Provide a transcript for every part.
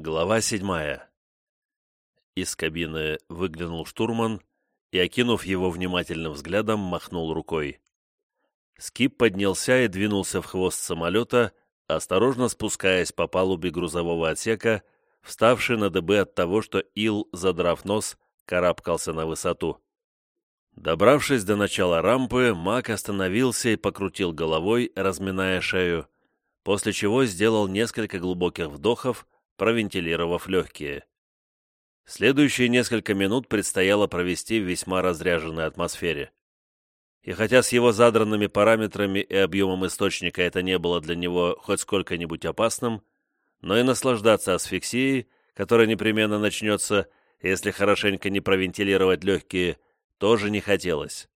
Глава седьмая. Из кабины выглянул штурман и, окинув его внимательным взглядом, махнул рукой. Скип поднялся и двинулся в хвост самолета, осторожно спускаясь по палубе грузового отсека, вставший на дыбы от того, что Ил, задрав нос, карабкался на высоту. Добравшись до начала рампы, Мак остановился и покрутил головой, разминая шею, после чего сделал несколько глубоких вдохов, провентилировав легкие. Следующие несколько минут предстояло провести в весьма разряженной атмосфере. И хотя с его задранными параметрами и объемом источника это не было для него хоть сколько-нибудь опасным, но и наслаждаться асфиксией, которая непременно начнется, если хорошенько не провентилировать легкие, тоже не хотелось.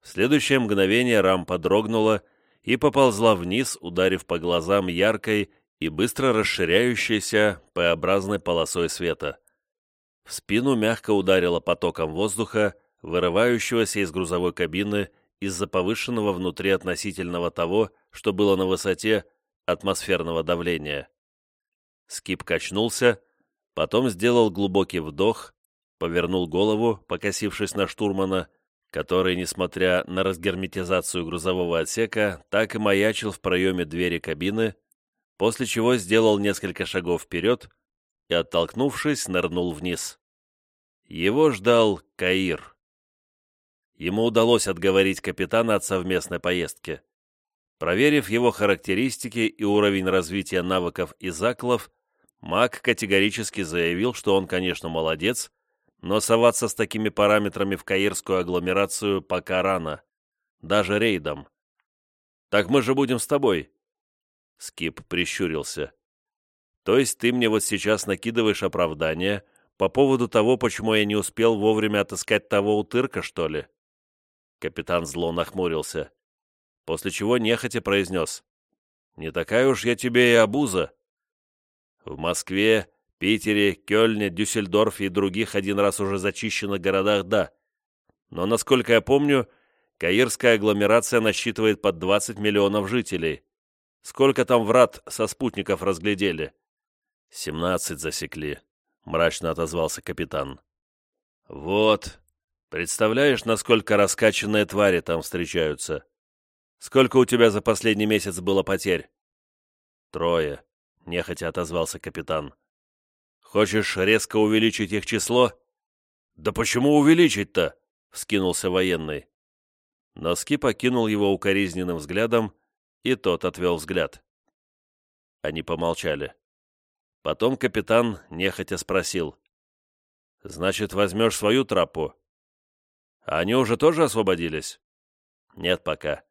В следующее мгновение рампа дрогнула и поползла вниз, ударив по глазам яркой и быстро расширяющейся П-образной полосой света. В спину мягко ударило потоком воздуха, вырывающегося из грузовой кабины из-за повышенного внутри относительного того, что было на высоте атмосферного давления. Скип качнулся, потом сделал глубокий вдох, повернул голову, покосившись на штурмана, который, несмотря на разгерметизацию грузового отсека, так и маячил в проеме двери кабины, после чего сделал несколько шагов вперед и, оттолкнувшись, нырнул вниз. Его ждал Каир. Ему удалось отговорить капитана от совместной поездки. Проверив его характеристики и уровень развития навыков и заклов, Мак категорически заявил, что он, конечно, молодец, но соваться с такими параметрами в каирскую агломерацию пока рано, даже рейдом. «Так мы же будем с тобой». Скип прищурился. «То есть ты мне вот сейчас накидываешь оправдание по поводу того, почему я не успел вовремя отыскать того утырка, что ли?» Капитан зло нахмурился, после чего нехотя произнес. «Не такая уж я тебе и обуза. В Москве, Питере, Кёльне, Дюссельдорфе и других один раз уже зачищенных городах – да. Но, насколько я помню, Каирская агломерация насчитывает под 20 миллионов жителей. Сколько там врат со спутников разглядели? «Семнадцать засекли», — мрачно отозвался капитан. «Вот, Представляешь, насколько раскачанные твари там встречаются? Сколько у тебя за последний месяц было потерь? Трое, нехотя отозвался капитан. Хочешь резко увеличить их число? Да почему увеличить-то? Вскинулся военный. Но Ски покинул его укоризненным взглядом, и тот отвел взгляд. Они помолчали. Потом капитан нехотя спросил. «Значит, возьмешь свою траппу?» А они уже тоже освободились? Нет пока.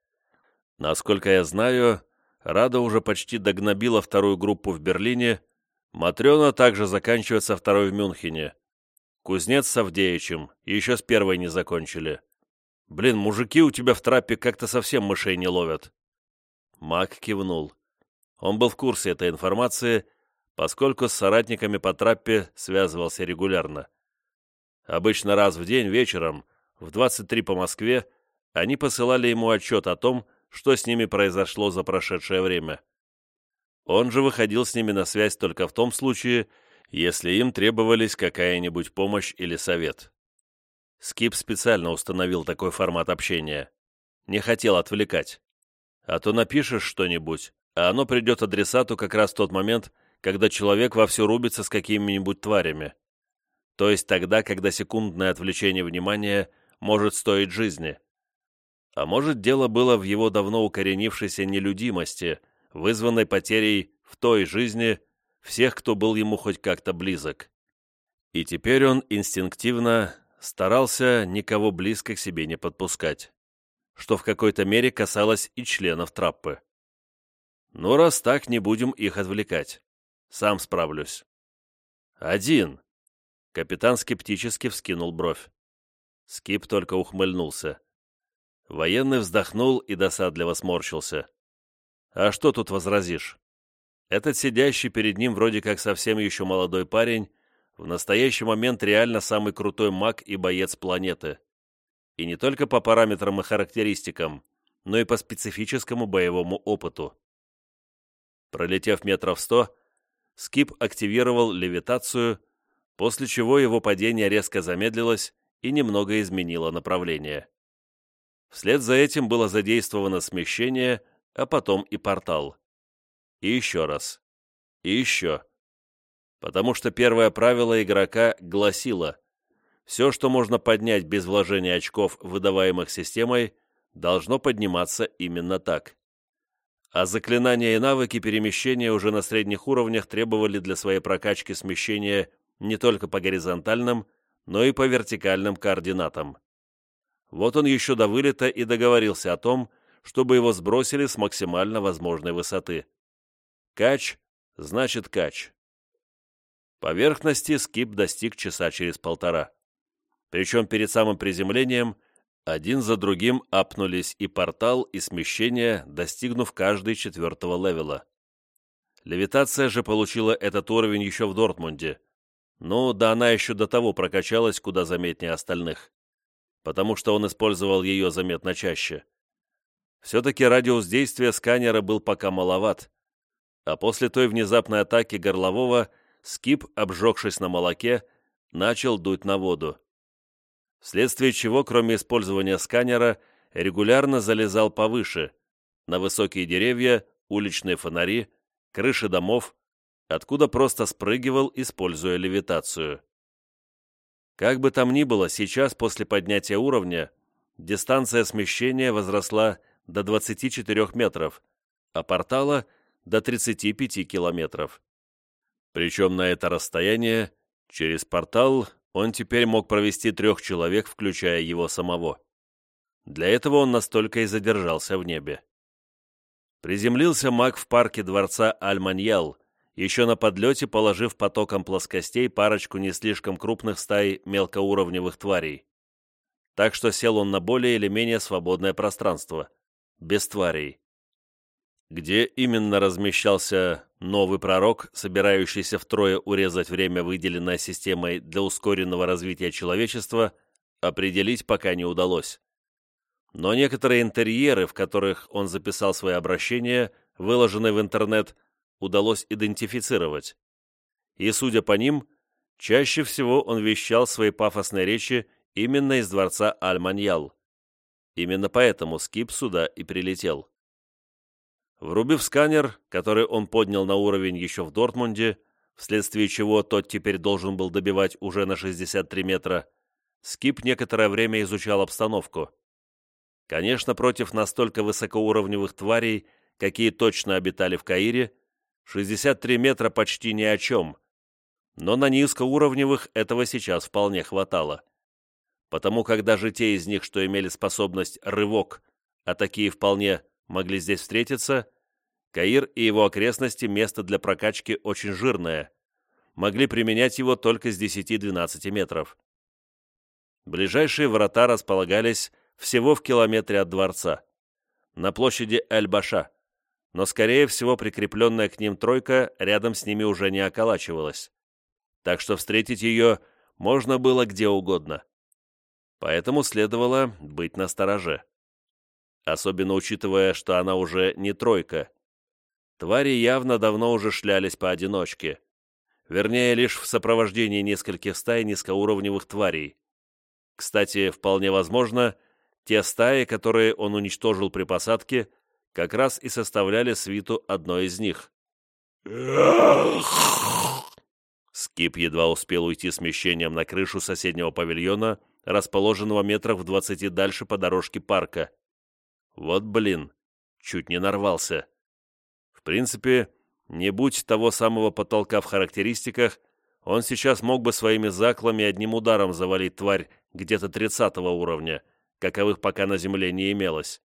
Насколько я знаю, Рада уже почти догнобила вторую группу в Берлине, Матрена также заканчивается второй в Мюнхене. Кузнец с Авдеичем еще с первой не закончили. Блин, мужики у тебя в трапе как-то совсем мышей не ловят. Мак кивнул. Он был в курсе этой информации, поскольку с соратниками по траппе связывался регулярно. Обычно раз в день вечером – в 23 по Москве, они посылали ему отчет о том, что с ними произошло за прошедшее время. Он же выходил с ними на связь только в том случае, если им требовались какая-нибудь помощь или совет. Скип специально установил такой формат общения. Не хотел отвлекать. А то напишешь что-нибудь, а оно придет адресату как раз в тот момент, когда человек вовсю рубится с какими-нибудь тварями. То есть тогда, когда секундное отвлечение внимания может стоить жизни. А может, дело было в его давно укоренившейся нелюдимости, вызванной потерей в той жизни всех, кто был ему хоть как-то близок. И теперь он инстинктивно старался никого близко к себе не подпускать, что в какой-то мере касалось и членов траппы. Ну, раз так, не будем их отвлекать. Сам справлюсь. Один. Капитан скептически вскинул бровь. Скип только ухмыльнулся. Военный вздохнул и досадливо сморщился. «А что тут возразишь? Этот сидящий перед ним вроде как совсем еще молодой парень, в настоящий момент реально самый крутой маг и боец планеты. И не только по параметрам и характеристикам, но и по специфическому боевому опыту. Пролетев метров сто, Скип активировал левитацию, после чего его падение резко замедлилось и немного изменило направление. Вслед за этим было задействовано смещение, а потом и портал. И еще раз. И еще. Потому что первое правило игрока гласило «Все, что можно поднять без вложения очков, выдаваемых системой, должно подниматься именно так». А заклинания и навыки перемещения уже на средних уровнях требовали для своей прокачки смещения не только по горизонтальным, но и по вертикальным координатам. Вот он еще до вылета и договорился о том, чтобы его сбросили с максимально возможной высоты. Кач значит кач. Поверхности скип достиг часа через полтора. Причем перед самым приземлением один за другим апнулись и портал, и смещение, достигнув каждый четвертого левела. Левитация же получила этот уровень еще в Дортмунде. Ну, да она еще до того прокачалась куда заметнее остальных потому что он использовал ее заметно чаще. Все-таки радиус действия сканера был пока маловат, а после той внезапной атаки горлового скип, обжегшись на молоке, начал дуть на воду. Вследствие чего, кроме использования сканера, регулярно залезал повыше, на высокие деревья, уличные фонари, крыши домов, откуда просто спрыгивал, используя левитацию. Как бы там ни было, сейчас, после поднятия уровня, дистанция смещения возросла до 24 метров, а портала – до 35 километров. Причем на это расстояние, через портал, он теперь мог провести трех человек, включая его самого. Для этого он настолько и задержался в небе. Приземлился маг в парке дворца Аль-Маньял – еще на подлете положив потоком плоскостей парочку не слишком крупных стай мелкоуровневых тварей. Так что сел он на более или менее свободное пространство, без тварей. Где именно размещался новый пророк, собирающийся втрое урезать время, выделенное системой для ускоренного развития человечества, определить пока не удалось. Но некоторые интерьеры, в которых он записал свои обращения, выложенные в интернет, удалось идентифицировать. И, судя по ним, чаще всего он вещал свои пафосные речи именно из дворца Аль-Маньял. Именно поэтому Скип сюда и прилетел. Врубив сканер, который он поднял на уровень еще в Дортмунде, вследствие чего тот теперь должен был добивать уже на 63 метра, Скип некоторое время изучал обстановку. Конечно, против настолько высокоуровневых тварей, какие точно обитали в Каире, 63 метра почти ни о чем, но на низкоуровневых этого сейчас вполне хватало. Потому как даже те из них, что имели способность рывок, а такие вполне могли здесь встретиться, Каир и его окрестности место для прокачки очень жирное, могли применять его только с 10-12 метров. Ближайшие врата располагались всего в километре от дворца, на площади Эль-Баша, но, скорее всего, прикрепленная к ним тройка рядом с ними уже не околачивалась. Так что встретить ее можно было где угодно. Поэтому следовало быть настороже. Особенно учитывая, что она уже не тройка. Твари явно давно уже шлялись поодиночке. Вернее, лишь в сопровождении нескольких стай низкоуровневых тварей. Кстати, вполне возможно, те стаи, которые он уничтожил при посадке, как раз и составляли свиту одной из них. Скип едва успел уйти смещением на крышу соседнего павильона, расположенного метрах в двадцати дальше по дорожке парка. Вот блин, чуть не нарвался. В принципе, не будь того самого потолка в характеристиках, он сейчас мог бы своими заклами одним ударом завалить тварь где-то тридцатого уровня, каковых пока на земле не имелось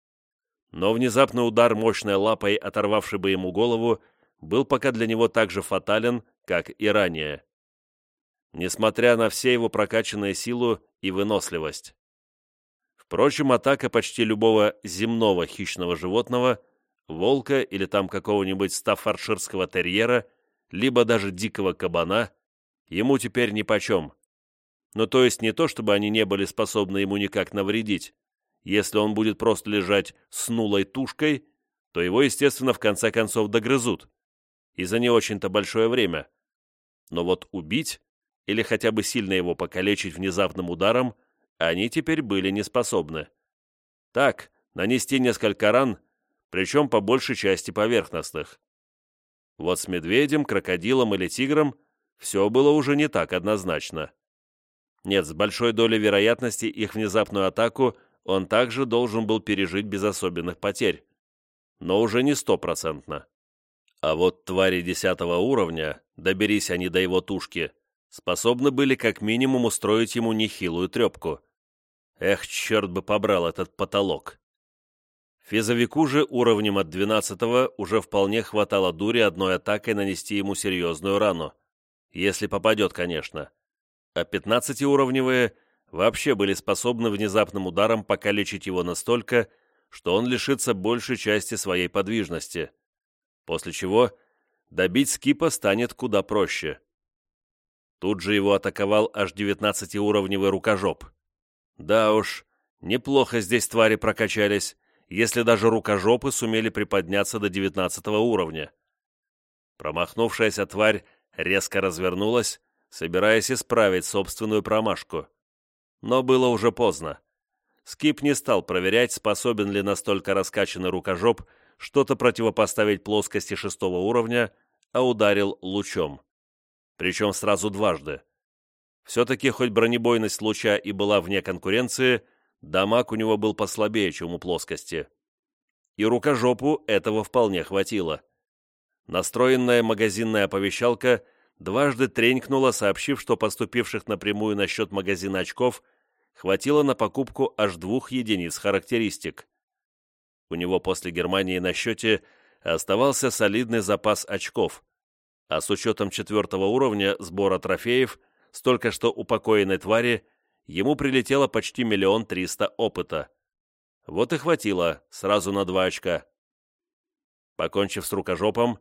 но внезапный удар мощной лапой, оторвавший бы ему голову, был пока для него так же фатален, как и ранее. Несмотря на все его прокачанные силу и выносливость. Впрочем, атака почти любого земного хищного животного, волка или там какого-нибудь стаффордширского терьера, либо даже дикого кабана, ему теперь нипочем. Но то есть не то, чтобы они не были способны ему никак навредить, если он будет просто лежать с нулой тушкой, то его, естественно, в конце концов догрызут. и за не очень-то большое время. Но вот убить или хотя бы сильно его покалечить внезапным ударом они теперь были не способны. Так, нанести несколько ран, причем по большей части поверхностных. Вот с медведем, крокодилом или тигром все было уже не так однозначно. Нет, с большой долей вероятности их внезапную атаку он также должен был пережить без особенных потерь. Но уже не стопроцентно. А вот твари десятого уровня, доберись они до его тушки, способны были как минимум устроить ему нехилую трепку. Эх, черт бы побрал этот потолок. Физовику же уровнем от 12 уже вполне хватало дури одной атакой нанести ему серьезную рану. Если попадет, конечно. А 15-уровневые вообще были способны внезапным ударом покалечить его настолько, что он лишится большей части своей подвижности. После чего добить скипа станет куда проще. Тут же его атаковал аж 19-уровневый рукожоп. Да уж, неплохо здесь твари прокачались, если даже рукожопы сумели приподняться до 19 уровня. Промахнувшаяся тварь резко развернулась, собираясь исправить собственную промашку. Но было уже поздно. Скип не стал проверять, способен ли настолько раскачанный рукожоп что-то противопоставить плоскости шестого уровня, а ударил лучом. Причем сразу дважды. Все-таки, хоть бронебойность луча и была вне конкуренции, дамаг у него был послабее, чем у плоскости. И рукожопу этого вполне хватило. Настроенная магазинная оповещалка дважды тренькнула, сообщив, что поступивших напрямую на счет магазина очков хватило на покупку аж двух единиц характеристик. У него после Германии на счете оставался солидный запас очков, а с учетом четвертого уровня сбора трофеев, столько что упокоенной твари, ему прилетело почти миллион триста опыта. Вот и хватило, сразу на два очка. Покончив с рукожопом,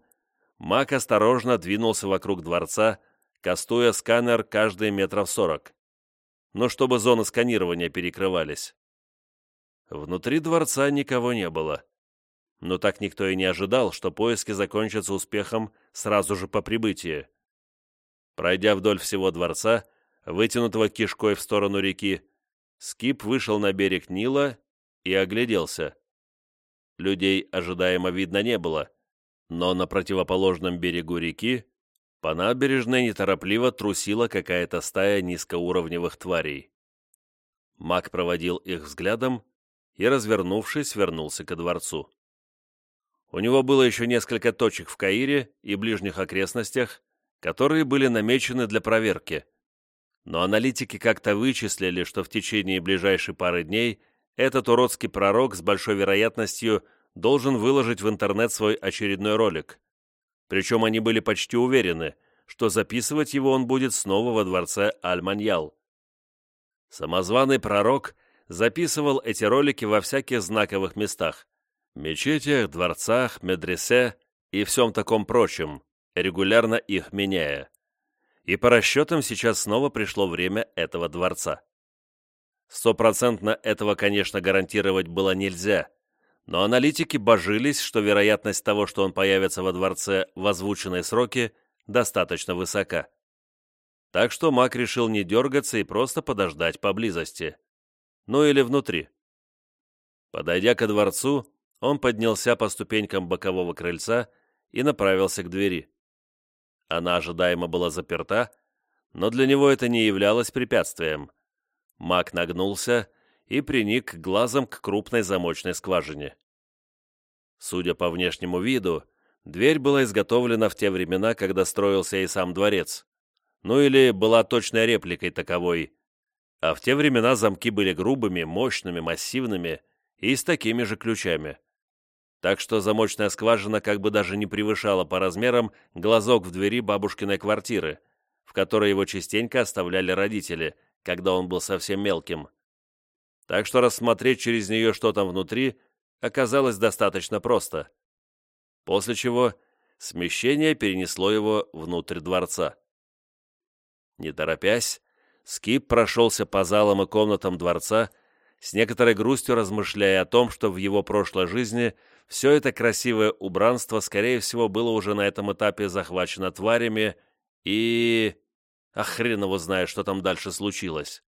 маг осторожно двинулся вокруг дворца, кастуя сканер каждые метров сорок. Но чтобы зоны сканирования перекрывались. Внутри дворца никого не было. Но так никто и не ожидал, что поиски закончатся успехом сразу же по прибытии. Пройдя вдоль всего дворца, вытянутого кишкой в сторону реки, Скип вышел на берег Нила и огляделся. Людей ожидаемо видно не было, но на противоположном берегу реки по набережной неторопливо трусила какая-то стая низкоуровневых тварей. Маг проводил их взглядом и, развернувшись, вернулся ко дворцу. У него было еще несколько точек в Каире и ближних окрестностях, которые были намечены для проверки – но аналитики как-то вычислили, что в течение ближайшей пары дней этот уродский пророк с большой вероятностью должен выложить в интернет свой очередной ролик. Причем они были почти уверены, что записывать его он будет снова во дворце Аль-Маньял. Самозваный пророк записывал эти ролики во всяких знаковых местах – мечетях, дворцах, медресе и всем таком прочем, регулярно их меняя и по расчетам сейчас снова пришло время этого дворца. Стопроцентно этого, конечно, гарантировать было нельзя, но аналитики божились, что вероятность того, что он появится во дворце в озвученные сроки, достаточно высока. Так что маг решил не дергаться и просто подождать поблизости. Ну или внутри. Подойдя ко дворцу, он поднялся по ступенькам бокового крыльца и направился к двери. Она ожидаемо была заперта, но для него это не являлось препятствием. Маг нагнулся и приник глазом к крупной замочной скважине. Судя по внешнему виду, дверь была изготовлена в те времена, когда строился и сам дворец. Ну или была точной репликой таковой. А в те времена замки были грубыми, мощными, массивными и с такими же ключами так что замочная скважина как бы даже не превышала по размерам глазок в двери бабушкиной квартиры, в которой его частенько оставляли родители, когда он был совсем мелким. Так что рассмотреть через нее, что там внутри, оказалось достаточно просто. После чего смещение перенесло его внутрь дворца. Не торопясь, Скип прошелся по залам и комнатам дворца, с некоторой грустью размышляя о том, что в его прошлой жизни – все это красивое убранство, скорее всего, было уже на этом этапе захвачено тварями и... А его знает, что там дальше случилось.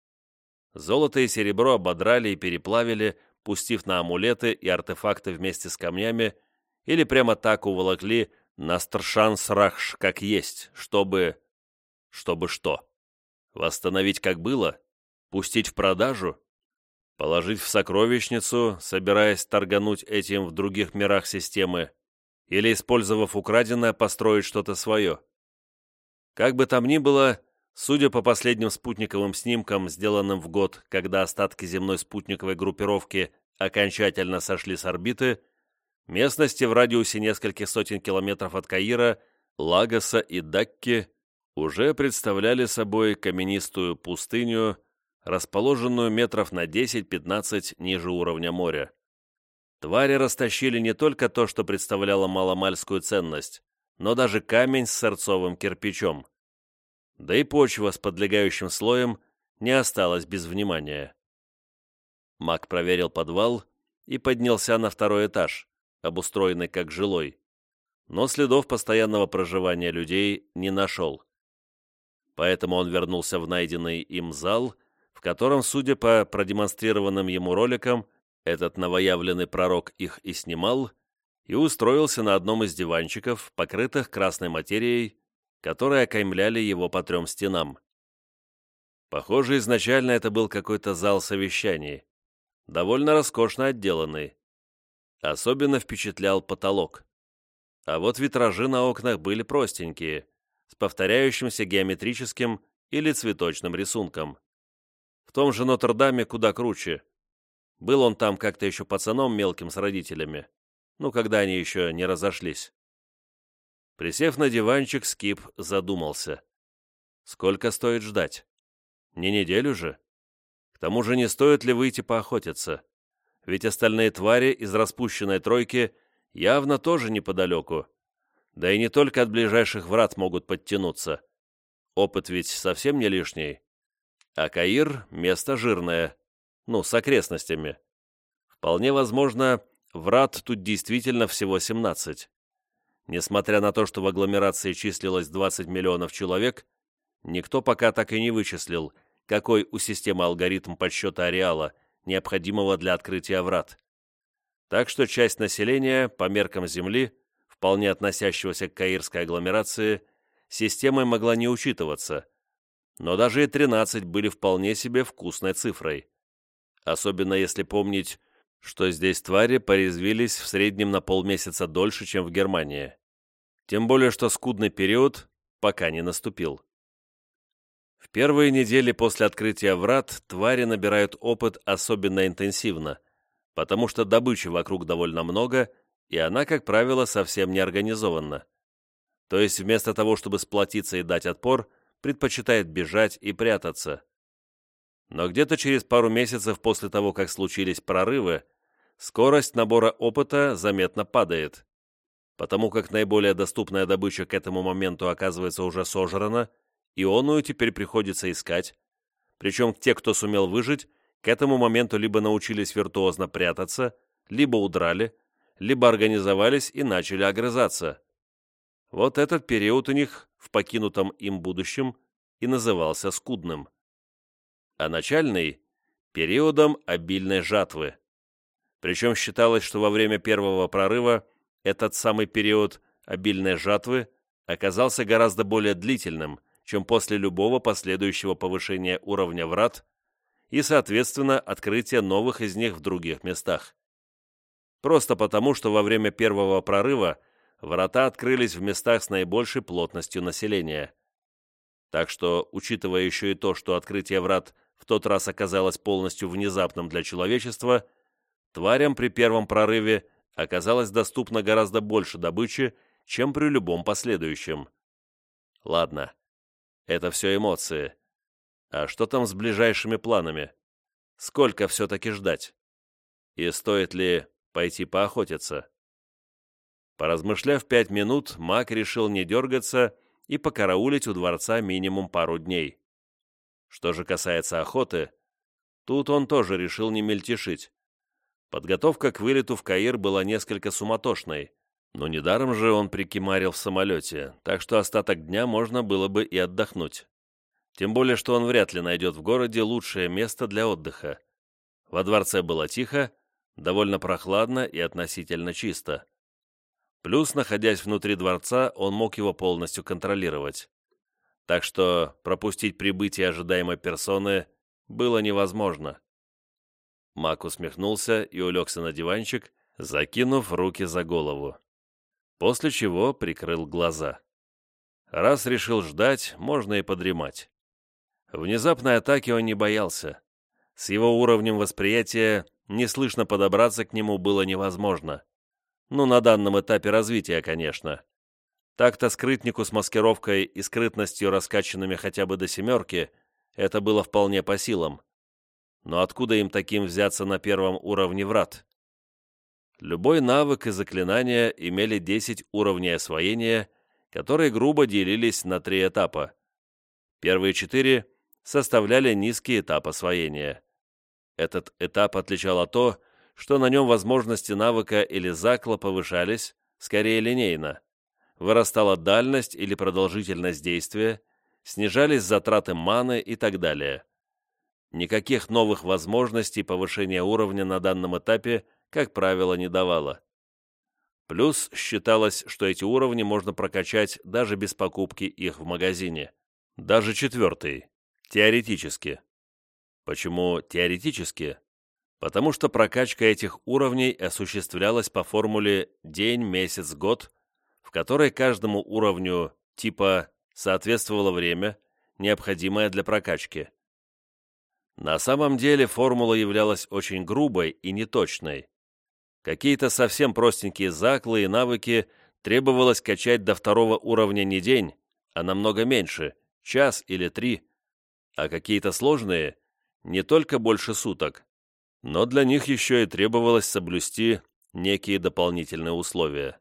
Золото и серебро ободрали и переплавили, пустив на амулеты и артефакты вместе с камнями, или прямо так уволокли на Старшан-Срахш как есть, чтобы... Чтобы что? Восстановить как было? Пустить в продажу? Положить в сокровищницу, собираясь торгануть этим в других мирах системы? Или, использовав украденное, построить что-то свое? Как бы там ни было, судя по последним спутниковым снимкам, сделанным в год, когда остатки земной спутниковой группировки окончательно сошли с орбиты, местности в радиусе нескольких сотен километров от Каира, Лагоса и Дакки уже представляли собой каменистую пустыню, расположенную метров на 10-15 ниже уровня моря. Твари растащили не только то, что представляло маломальскую ценность, но даже камень с сырцовым кирпичом. Да и почва с подлегающим слоем не осталась без внимания. Маг проверил подвал и поднялся на второй этаж, обустроенный как жилой, но следов постоянного проживания людей не нашел. Поэтому он вернулся в найденный им зал, в котором, судя по продемонстрированным ему роликам, этот новоявленный пророк их и снимал, и устроился на одном из диванчиков, покрытых красной материей, которые окаймляли его по трем стенам. Похоже, изначально это был какой-то зал совещаний, довольно роскошно отделанный. Особенно впечатлял потолок. А вот витражи на окнах были простенькие, с повторяющимся геометрическим или цветочным рисунком. В том же Нотр-Даме куда круче. Был он там как-то еще пацаном мелким с родителями ну, когда они еще не разошлись. Присев на диванчик, Скип задумался. Сколько стоит ждать? Не неделю же? К тому же не стоит ли выйти поохотиться? Ведь остальные твари из распущенной тройки явно тоже неподалеку. Да и не только от ближайших врат могут подтянуться. Опыт ведь совсем не лишний. А Каир — место жирное. Ну, с окрестностями. Вполне возможно, Врат тут действительно всего 17. Несмотря на то, что в агломерации числилось 20 миллионов человек, никто пока так и не вычислил, какой у системы алгоритм подсчета ареала, необходимого для открытия врат. Так что часть населения, по меркам Земли, вполне относящегося к каирской агломерации, системой могла не учитываться, но даже и 13 были вполне себе вкусной цифрой. Особенно если помнить, что здесь твари порезвились в среднем на полмесяца дольше, чем в Германии. Тем более, что скудный период пока не наступил. В первые недели после открытия врат твари набирают опыт особенно интенсивно, потому что добычи вокруг довольно много, и она, как правило, совсем не организована. То есть вместо того, чтобы сплотиться и дать отпор, предпочитает бежать и прятаться. Но где-то через пару месяцев после того, как случились прорывы, скорость набора опыта заметно падает, потому как наиболее доступная добыча к этому моменту оказывается уже сожрана, и оную теперь приходится искать, причем те, кто сумел выжить, к этому моменту либо научились виртуозно прятаться, либо удрали, либо организовались и начали огрызаться. Вот этот период у них в покинутом им будущем и назывался скудным а начальный – периодом обильной жатвы. Причем считалось, что во время первого прорыва этот самый период обильной жатвы оказался гораздо более длительным, чем после любого последующего повышения уровня врат и, соответственно, открытия новых из них в других местах. Просто потому, что во время первого прорыва врата открылись в местах с наибольшей плотностью населения. Так что, учитывая еще и то, что открытие врат – в тот раз оказалось полностью внезапным для человечества, тварям при первом прорыве оказалось доступно гораздо больше добычи, чем при любом последующем. Ладно, это все эмоции. А что там с ближайшими планами? Сколько все-таки ждать? И стоит ли пойти поохотиться? Поразмышляв пять минут, маг решил не дергаться и покараулить у дворца минимум пару дней. Что же касается охоты, тут он тоже решил не мельтешить. Подготовка к вылету в Каир была несколько суматошной, но недаром же он прикимарил в самолете, так что остаток дня можно было бы и отдохнуть. Тем более, что он вряд ли найдет в городе лучшее место для отдыха. Во дворце было тихо, довольно прохладно и относительно чисто. Плюс, находясь внутри дворца, он мог его полностью контролировать. Так что пропустить прибытие ожидаемой персоны было невозможно. Мак усмехнулся и улегся на диванчик, закинув руки за голову. После чего прикрыл глаза. Раз решил ждать, можно и подремать. Внезапной атаки он не боялся. С его уровнем восприятия неслышно подобраться к нему было невозможно. Ну, на данном этапе развития, конечно. Так-то скрытнику с маскировкой и скрытностью, раскачанными хотя бы до семерки, это было вполне по силам. Но откуда им таким взяться на первом уровне врат? Любой навык и заклинание имели 10 уровней освоения, которые грубо делились на три этапа. Первые четыре составляли низкий этап освоения. Этот этап отличало то, что на нем возможности навыка или закла повышались, скорее линейно. Вырастала дальность или продолжительность действия, снижались затраты маны и так далее. Никаких новых возможностей повышения уровня на данном этапе, как правило, не давало. Плюс считалось, что эти уровни можно прокачать даже без покупки их в магазине. Даже четвертый. Теоретически. Почему теоретически? Потому что прокачка этих уровней осуществлялась по формуле день, месяц, год, в которой каждому уровню типа соответствовало время, необходимое для прокачки. На самом деле формула являлась очень грубой и неточной. Какие-то совсем простенькие заклы и навыки требовалось качать до второго уровня не день, а намного меньше, час или три, а какие-то сложные не только больше суток, но для них еще и требовалось соблюсти некие дополнительные условия.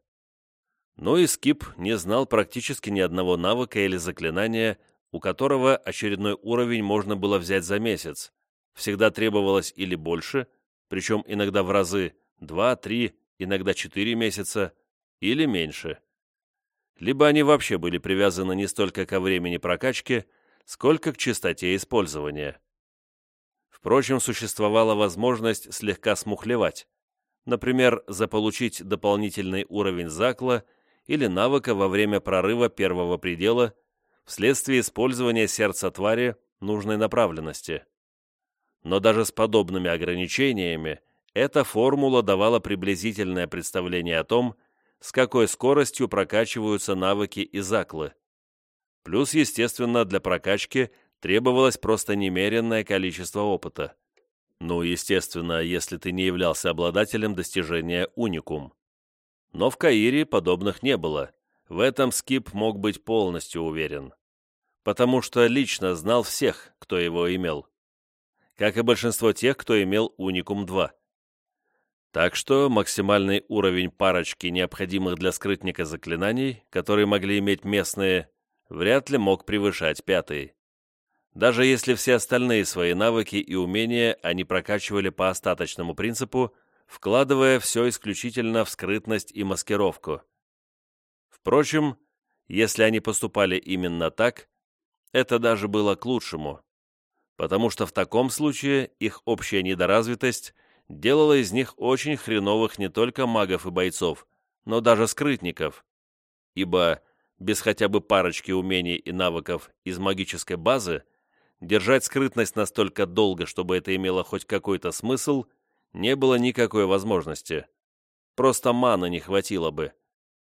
Ну и Скип не знал практически ни одного навыка или заклинания, у которого очередной уровень можно было взять за месяц. Всегда требовалось или больше, причем иногда в разы, два, три, иногда четыре месяца, или меньше. Либо они вообще были привязаны не столько ко времени прокачки, сколько к частоте использования. Впрочем, существовала возможность слегка смухлевать, например, заполучить дополнительный уровень закла или навыка во время прорыва первого предела вследствие использования сердца твари нужной направленности. Но даже с подобными ограничениями эта формула давала приблизительное представление о том, с какой скоростью прокачиваются навыки и заклы. Плюс, естественно, для прокачки требовалось просто немеренное количество опыта. Ну, естественно, если ты не являлся обладателем достижения уникум. Но в Каире подобных не было. В этом Скип мог быть полностью уверен. Потому что лично знал всех, кто его имел. Как и большинство тех, кто имел уникум 2. Так что максимальный уровень парочки необходимых для скрытника заклинаний, которые могли иметь местные, вряд ли мог превышать пятый. Даже если все остальные свои навыки и умения они прокачивали по остаточному принципу, вкладывая все исключительно в скрытность и маскировку. Впрочем, если они поступали именно так, это даже было к лучшему, потому что в таком случае их общая недоразвитость делала из них очень хреновых не только магов и бойцов, но даже скрытников, ибо без хотя бы парочки умений и навыков из магической базы держать скрытность настолько долго, чтобы это имело хоть какой-то смысл, не было никакой возможности. Просто маны не хватило бы.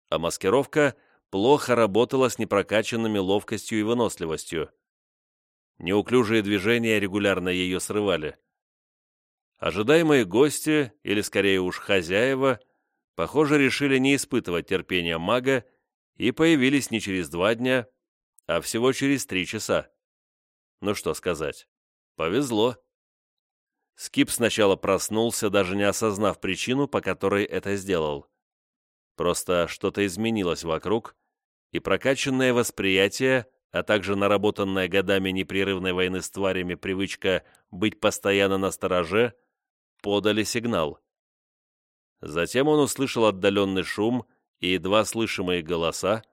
А маскировка плохо работала с непрокачанными ловкостью и выносливостью. Неуклюжие движения регулярно ее срывали. Ожидаемые гости, или скорее уж хозяева, похоже, решили не испытывать терпения мага и появились не через два дня, а всего через три часа. Ну что сказать, повезло. Скип сначала проснулся, даже не осознав причину, по которой это сделал. Просто что-то изменилось вокруг, и прокачанное восприятие, а также наработанная годами непрерывной войны с тварями привычка быть постоянно на стороже, подали сигнал. Затем он услышал отдаленный шум и едва слышимые голоса.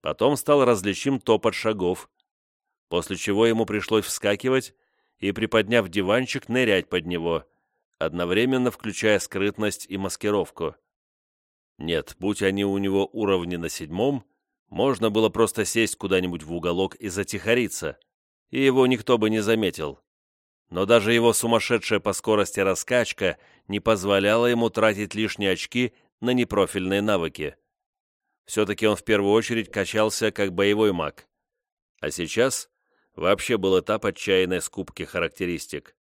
Потом стал различим топот шагов, после чего ему пришлось вскакивать и, приподняв диванчик, нырять под него, одновременно включая скрытность и маскировку. Нет, будь они у него уровни на седьмом, можно было просто сесть куда-нибудь в уголок и затихариться, и его никто бы не заметил. Но даже его сумасшедшая по скорости раскачка не позволяла ему тратить лишние очки на непрофильные навыки. Все-таки он в первую очередь качался как боевой маг. А сейчас вообще был этап отчаянной скупки характеристик.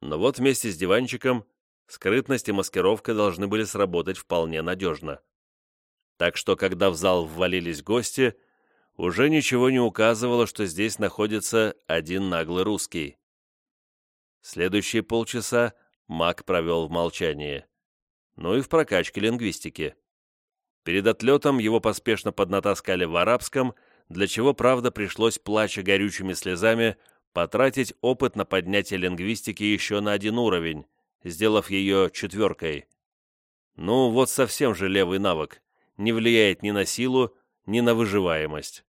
Но вот вместе с диванчиком скрытность и маскировка должны были сработать вполне надежно. Так что, когда в зал ввалились гости, уже ничего не указывало, что здесь находится один наглый русский. Следующие полчаса маг провел в молчании. Ну и в прокачке лингвистики. Перед отлетом его поспешно поднатаскали в арабском, для чего, правда, пришлось, плача горючими слезами, потратить опыт на поднятие лингвистики еще на один уровень, сделав ее четверкой. Ну, вот совсем же левый навык, не влияет ни на силу, ни на выживаемость.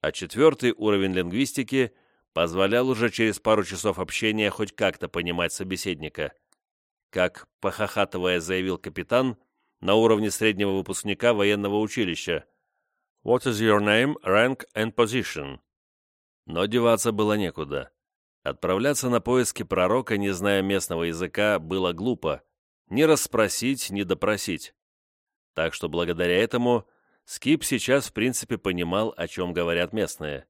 А четвертый уровень лингвистики позволял уже через пару часов общения хоть как-то понимать собеседника. Как, похохатывая, заявил капитан, на уровне среднего выпускника военного училища. «What is your name, rank and position?» Но деваться было некуда. Отправляться на поиски пророка, не зная местного языка, было глупо. Ни расспросить, ни допросить. Так что благодаря этому Скип сейчас в принципе понимал, о чем говорят местные.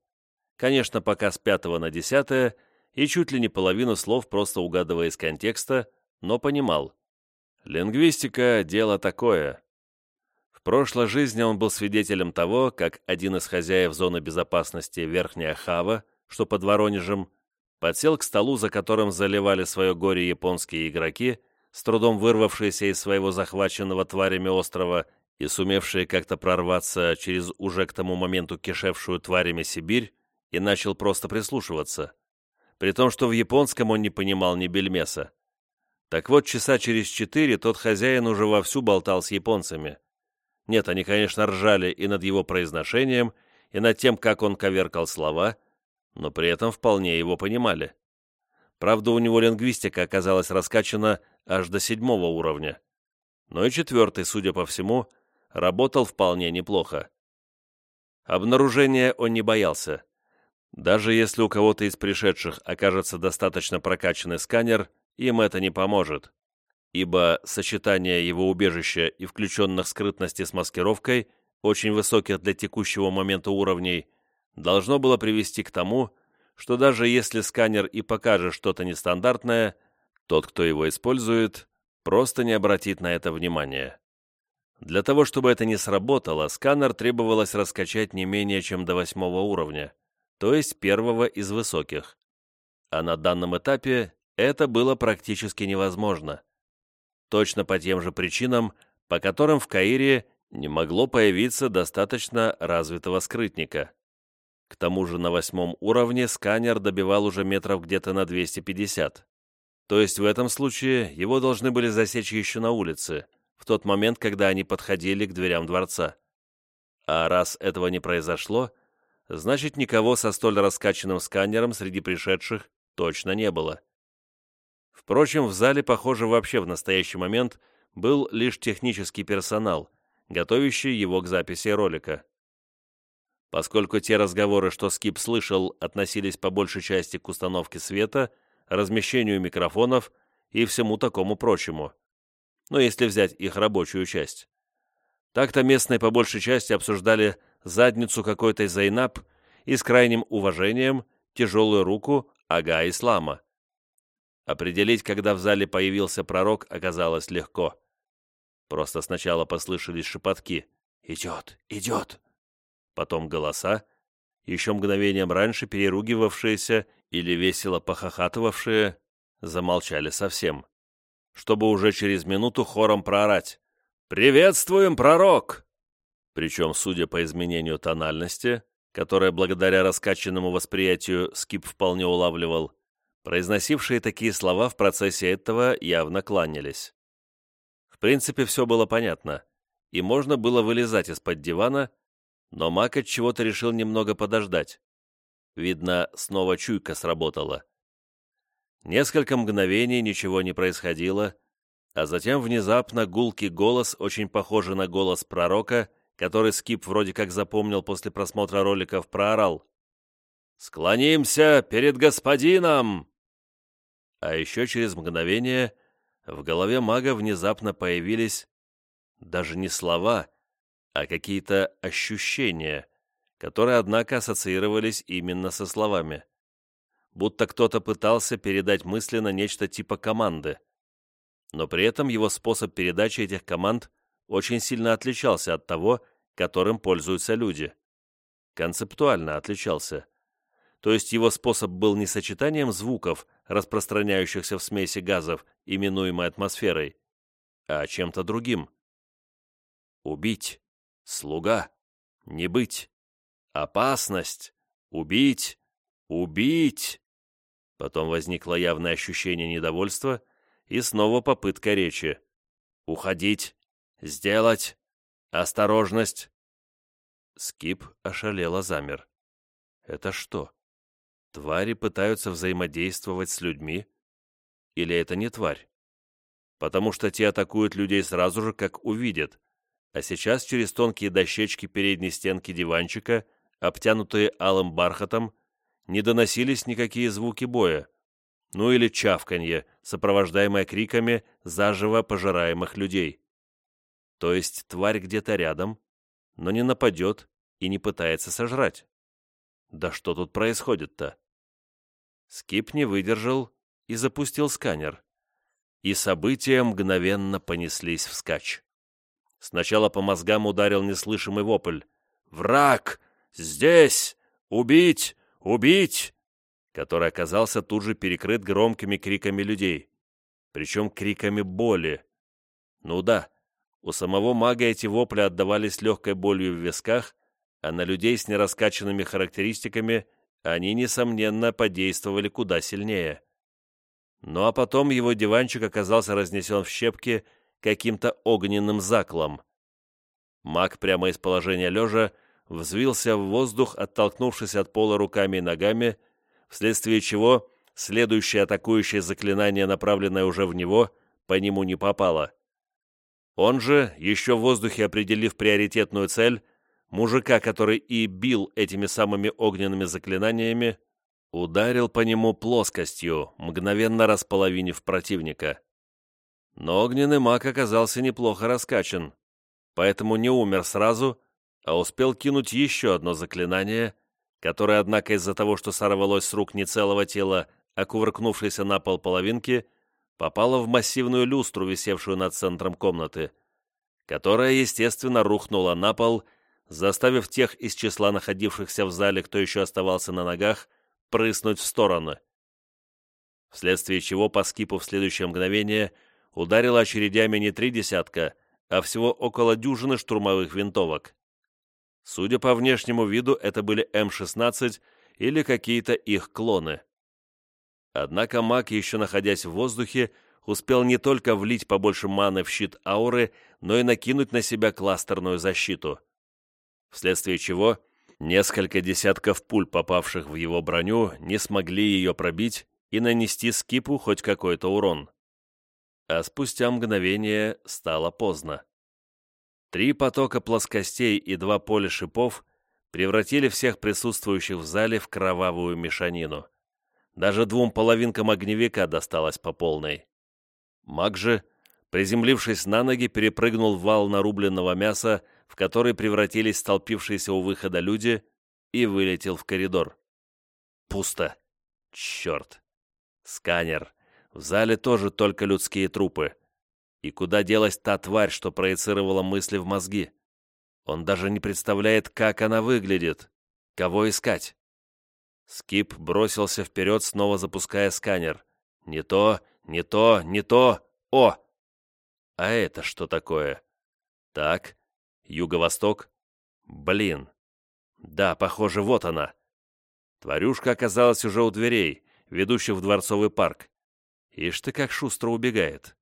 Конечно, пока с пятого на десятое, и чуть ли не половину слов просто угадывая из контекста, но понимал. Лингвистика – дело такое. Прошлой жизни он был свидетелем того, как один из хозяев зоны безопасности Верхняя Хава, что под Воронежем, подсел к столу, за которым заливали свое горе японские игроки, с трудом вырвавшиеся из своего захваченного тварями острова и сумевшие как-то прорваться через уже к тому моменту кишевшую тварями Сибирь, и начал просто прислушиваться. При том, что в японском он не понимал ни бельмеса. Так вот, часа через четыре тот хозяин уже вовсю болтал с японцами. Нет, они, конечно, ржали и над его произношением, и над тем, как он коверкал слова, но при этом вполне его понимали. Правда, у него лингвистика оказалась раскачана аж до седьмого уровня. Но и четвертый, судя по всему, работал вполне неплохо. Обнаружения он не боялся. Даже если у кого-то из пришедших окажется достаточно прокачанный сканер, им это не поможет, ибо сочетание его убежища и включенных скрытности с маскировкой, очень высоких для текущего момента уровней, должно было привести к тому, что даже если сканер и покажет что-то нестандартное, тот, кто его использует, просто не обратит на это внимания. Для того, чтобы это не сработало, сканер требовалось раскачать не менее чем до восьмого уровня, то есть первого из высоких. А на данном этапе это было практически невозможно. Точно по тем же причинам, по которым в Каире не могло появиться достаточно развитого скрытника. К тому же на восьмом уровне сканер добивал уже метров где-то на 250. То есть в этом случае его должны были засечь еще на улице, в тот момент, когда они подходили к дверям дворца. А раз этого не произошло, значит никого со столь раскачанным сканером среди пришедших точно не было. Впрочем, в зале, похоже, вообще в настоящий момент был лишь технический персонал, готовящий его к записи ролика. Поскольку те разговоры, что Скип слышал, относились по большей части к установке света, размещению микрофонов и всему такому прочему. Но если взять их рабочую часть. Так-то местные по большей части обсуждали задницу какой-то Зайнаб и с крайним уважением тяжелую руку Ага Ислама. Определить, когда в зале появился пророк, оказалось легко. Просто сначала послышались шепотки «Идет! Идет!» Потом голоса, еще мгновением раньше переругивавшиеся или весело похохатывавшие, замолчали совсем, чтобы уже через минуту хором проорать «Приветствуем, пророк!» Причем, судя по изменению тональности, которое благодаря раскачанному восприятию Скип вполне улавливал, Произносившие такие слова в процессе этого явно кланялись. В принципе, все было понятно, и можно было вылезать из-под дивана, но Мак от чего-то решил немного подождать. Видно, снова чуйка сработала. Несколько мгновений ничего не происходило, а затем внезапно гулкий голос, очень похожий на голос пророка, который Скип вроде как запомнил после просмотра роликов, проорал. «Склонимся перед господином!» А еще через мгновение в голове мага внезапно появились даже не слова, а какие-то ощущения, которые, однако, ассоциировались именно со словами. Будто кто-то пытался передать мысленно нечто типа команды. Но при этом его способ передачи этих команд очень сильно отличался от того, которым пользуются люди. Концептуально отличался. То есть его способ был не сочетанием звуков, распространяющихся в смеси газов, именуемой атмосферой, а чем-то другим. Убить. Слуга. Не быть. Опасность. Убить. Убить. Потом возникло явное ощущение недовольства и снова попытка речи. Уходить. Сделать. Осторожность. Скип ошалело замер. Это что? Твари пытаются взаимодействовать с людьми? Или это не тварь? Потому что те атакуют людей сразу же, как увидят, а сейчас через тонкие дощечки передней стенки диванчика, обтянутые алым бархатом, не доносились никакие звуки боя, ну или чавканье, сопровождаемое криками заживо пожираемых людей. То есть тварь где-то рядом, но не нападет и не пытается сожрать. Да что тут происходит-то? Скип не выдержал и запустил сканер. И события мгновенно понеслись вскачь. Сначала по мозгам ударил неслышимый вопль. «Враг! Здесь! Убить! Убить!» который оказался тут же перекрыт громкими криками людей. Причем криками боли. Ну да, у самого мага эти вопли отдавались легкой болью в висках, а на людей с нераскачанными характеристиками они, несомненно, подействовали куда сильнее. Ну а потом его диванчик оказался разнесен в щепки каким-то огненным заклом. Маг прямо из положения лежа взвился в воздух, оттолкнувшись от пола руками и ногами, вследствие чего следующее атакующее заклинание, направленное уже в него, по нему не попало. Он же, еще в воздухе определив приоритетную цель, мужика, который и бил этими самыми огненными заклинаниями, ударил по нему плоскостью, мгновенно располовинив противника. Но огненный маг оказался неплохо раскачан, поэтому не умер сразу, а успел кинуть еще одно заклинание, которое, однако, из-за того, что сорвалось с рук не целого тела, а кувыркнувшейся на пол половинки, попало в массивную люстру, висевшую над центром комнаты, которая, естественно, рухнула на пол, заставив тех из числа находившихся в зале, кто еще оставался на ногах, прыснуть в стороны. Вследствие чего по скипу в следующее мгновение – ударило очередями не три десятка, а всего около дюжины штурмовых винтовок. Судя по внешнему виду, это были М-16 или какие-то их клоны. Однако маг, еще находясь в воздухе, успел не только влить побольше маны в щит ауры, но и накинуть на себя кластерную защиту. Вследствие чего несколько десятков пуль, попавших в его броню, не смогли ее пробить и нанести скипу хоть какой-то урон а спустя мгновение стало поздно. Три потока плоскостей и два поля шипов превратили всех присутствующих в зале в кровавую мешанину. Даже двум половинкам огневика досталось по полной. Маг же, приземлившись на ноги, перепрыгнул вал нарубленного мяса, в который превратились столпившиеся у выхода люди, и вылетел в коридор. Пусто. Черт. Сканер. В зале тоже только людские трупы. И куда делась та тварь, что проецировала мысли в мозги? Он даже не представляет, как она выглядит. Кого искать? Скип бросился вперед, снова запуская сканер. Не то, не то, не то. О! А это что такое? Так, юго-восток. Блин. Да, похоже, вот она. Тварюшка оказалась уже у дверей, ведущих в Дворцовый парк. Ишь ты как шустро убегает.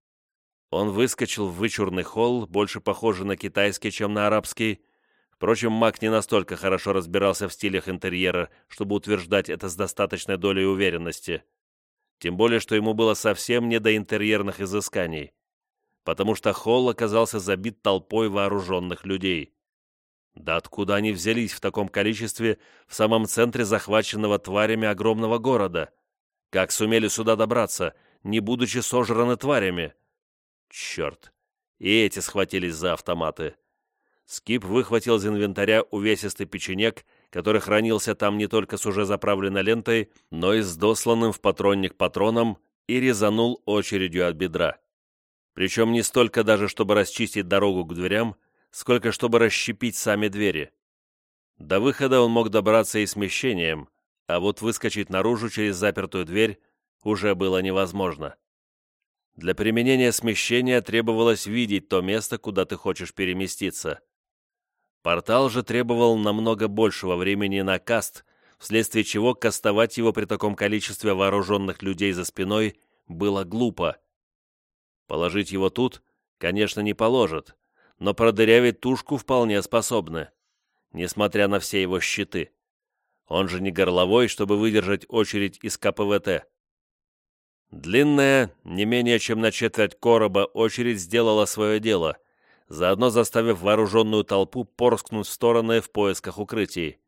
Он выскочил в вычурный холл, больше похожий на китайский, чем на арабский. Впрочем, маг не настолько хорошо разбирался в стилях интерьера, чтобы утверждать это с достаточной долей уверенности. Тем более, что ему было совсем не до интерьерных изысканий, потому что холл оказался забит толпой вооруженных людей. Да откуда они взялись в таком количестве в самом центре захваченного тварями огромного города? Как сумели сюда добраться, не будучи сожраны тварями? Черт! И эти схватились за автоматы. Скип выхватил из инвентаря увесистый печенек, который хранился там не только с уже заправленной лентой, но и с досланным в патронник патроном, и резанул очередью от бедра. Причем не столько даже, чтобы расчистить дорогу к дверям, сколько чтобы расщепить сами двери. До выхода он мог добраться и смещением, а вот выскочить наружу через запертую дверь уже было невозможно. Для применения смещения требовалось видеть то место, куда ты хочешь переместиться. Портал же требовал намного большего времени на каст, вследствие чего кастовать его при таком количестве вооруженных людей за спиной было глупо. Положить его тут, конечно, не положат, но продырявить тушку вполне способны, несмотря на все его щиты. Он же не горловой, чтобы выдержать очередь из КПВТ. Длинная, не менее чем на четверть короба, очередь сделала свое дело, заодно заставив вооруженную толпу порскнуть в стороны в поисках укрытий.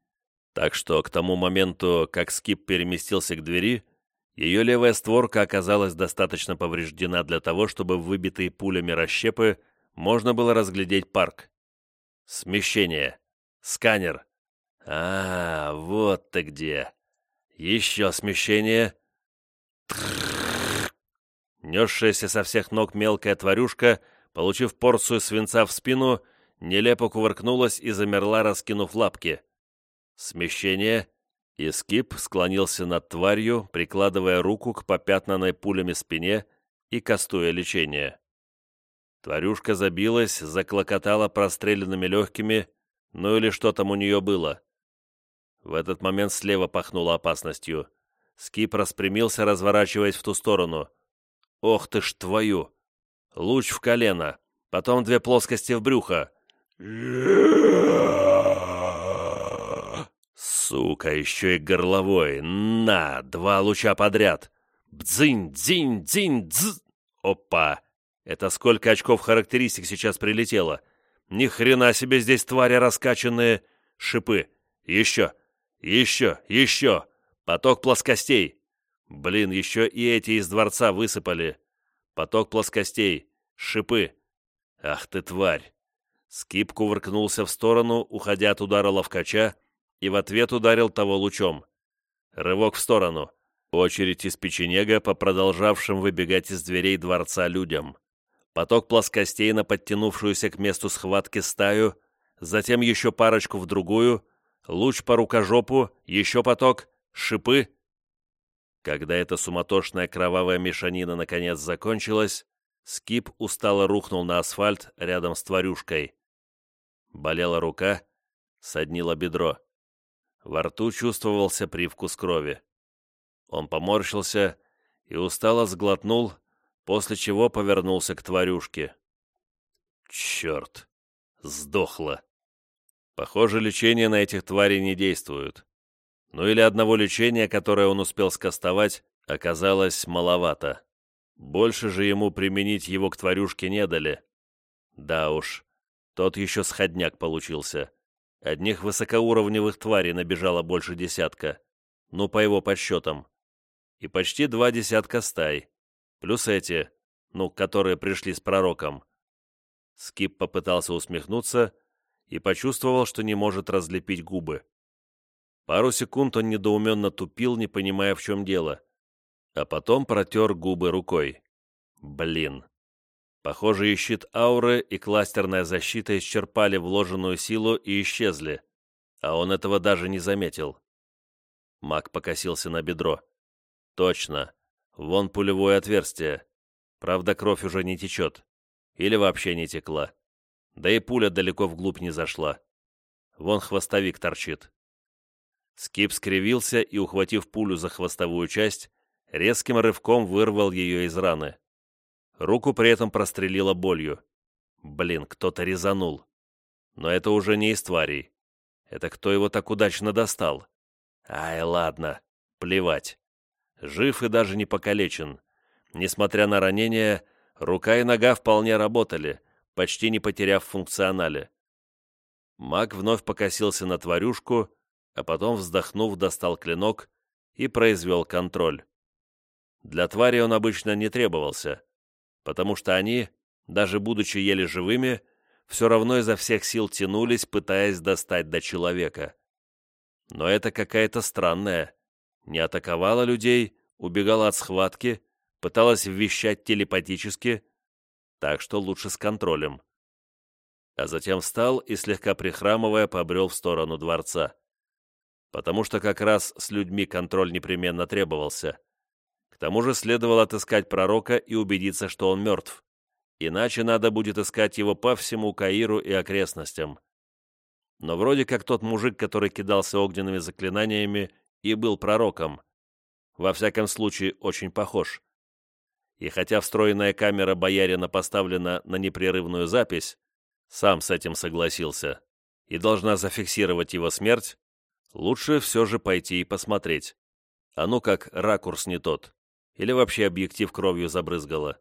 Так что к тому моменту, как скип переместился к двери, ее левая створка оказалась достаточно повреждена для того, чтобы в выбитые пулями расщепы можно было разглядеть парк. Смещение. Сканер. А, вот ты где. Еще смещение. Несшаяся со всех ног мелкая тварюшка, получив порцию свинца в спину, нелепо кувыркнулась и замерла, раскинув лапки. Смещение, и скип склонился над тварью, прикладывая руку к попятнанной пулями спине и кастуя лечение. Тварюшка забилась, заклокотала простреленными легкими, ну или что там у нее было. В этот момент слева пахнуло опасностью. Скип распрямился, разворачиваясь в ту сторону. Ох ты ж твою! Луч в колено, потом две плоскости в брюхо. Сука, еще и горловой. На, два луча подряд. Бдзинь, дзинь, дзинь, дз. Опа! Это сколько очков характеристик сейчас прилетело? Ни хрена себе здесь твари раскачанные. Шипы. Еще. Еще. Еще. Поток плоскостей. Блин, еще и эти из дворца высыпали. Поток плоскостей. Шипы. Ах ты тварь. Скип кувыркнулся в сторону, уходя от удара ловкача, и в ответ ударил того лучом. Рывок в сторону. Очередь из печенега по продолжавшим выбегать из дверей дворца людям поток плоскостей на подтянувшуюся к месту схватки стаю, затем еще парочку в другую, луч по рукожопу, еще поток, шипы. Когда эта суматошная кровавая мешанина наконец закончилась, Скип устало рухнул на асфальт рядом с тварюшкой. Болела рука, соднило бедро. Во рту чувствовался привкус крови. Он поморщился и устало сглотнул, после чего повернулся к тварюшке. Черт! Сдохла. Похоже, лечение на этих тварей не действует. Ну или одного лечения, которое он успел скостовать, оказалось маловато. Больше же ему применить его к тварюшке не дали. Да уж, тот еще сходняк получился. Одних высокоуровневых тварей набежало больше десятка. Ну, по его подсчетам. И почти два десятка стай. Плюс эти, ну, которые пришли с пророком. Скип попытался усмехнуться и почувствовал, что не может разлепить губы. Пару секунд он недоуменно тупил, не понимая, в чем дело. А потом протер губы рукой. Блин. Похоже, и щит ауры, и кластерная защита исчерпали вложенную силу и исчезли. А он этого даже не заметил. Маг покосился на бедро. Точно. Вон пулевое отверстие. Правда, кровь уже не течет. Или вообще не текла. Да и пуля далеко вглубь не зашла. Вон хвостовик торчит. Скип скривился и, ухватив пулю за хвостовую часть, резким рывком вырвал ее из раны. Руку при этом прострелило болью. Блин, кто-то резанул. Но это уже не из тварей. Это кто его так удачно достал? Ай, ладно, плевать. Жив и даже не покалечен. Несмотря на ранения, рука и нога вполне работали, почти не потеряв функционале. Маг вновь покосился на тварюшку, а потом, вздохнув, достал клинок и произвел контроль. Для твари он обычно не требовался, потому что они, даже будучи еле живыми, все равно изо всех сил тянулись, пытаясь достать до человека. Но это какая-то странная. Не атаковала людей, убегала от схватки, пыталась вещать телепатически, так что лучше с контролем. А затем встал и, слегка прихрамывая, побрел в сторону дворца. Потому что как раз с людьми контроль непременно требовался. Тому же следовало отыскать пророка и убедиться, что он мертв. Иначе надо будет искать его по всему Каиру и окрестностям. Но вроде как тот мужик, который кидался огненными заклинаниями, и был пророком. Во всяком случае, очень похож. И хотя встроенная камера боярина поставлена на непрерывную запись, сам с этим согласился, и должна зафиксировать его смерть, лучше все же пойти и посмотреть. А ну как ракурс не тот или вообще объектив кровью забрызгало.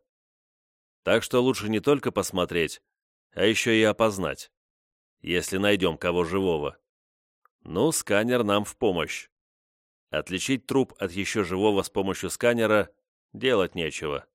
Так что лучше не только посмотреть, а еще и опознать, если найдем кого живого. Ну, сканер нам в помощь. Отличить труп от еще живого с помощью сканера делать нечего.